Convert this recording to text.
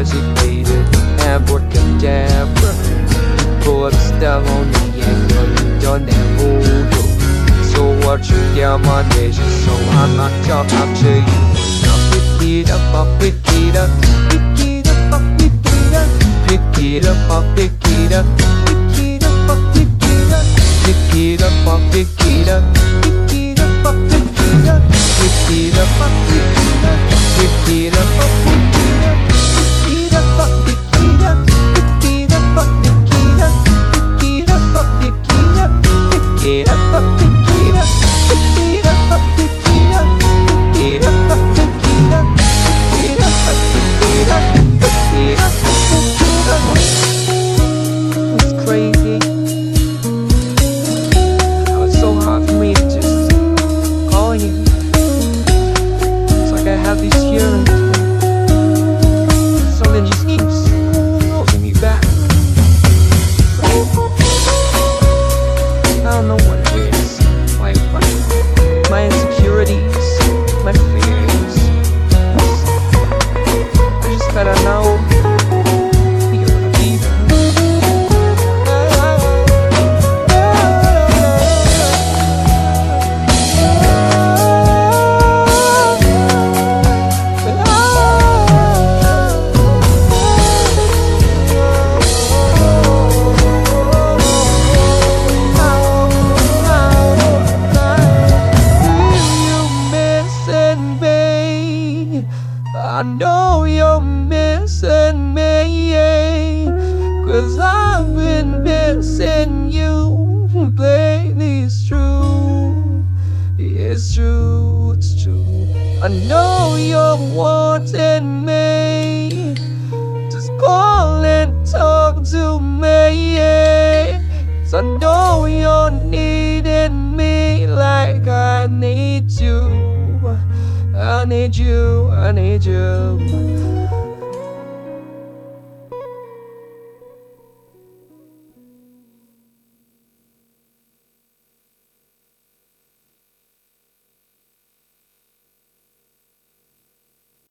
designated abracadabra. You put a on me and girl, you done that voodoo. So what you my nation, so I'm not come up to you. Pick it up, up, pick it up, pick it up, up, pick it up, pick it up, up, pick it up, pick it up, up, pick it up, pick it up, up, pick it up, pick it up, up, pick it up, pick it up, up, pick it up, pick it I just gotta know. I know you're missing me, cause I've been missing you. Lately, it's true, it's true, it's true. I know you're wanting me, just call and talk to me. Cause I know you're needing me like I need. I need you, I need you.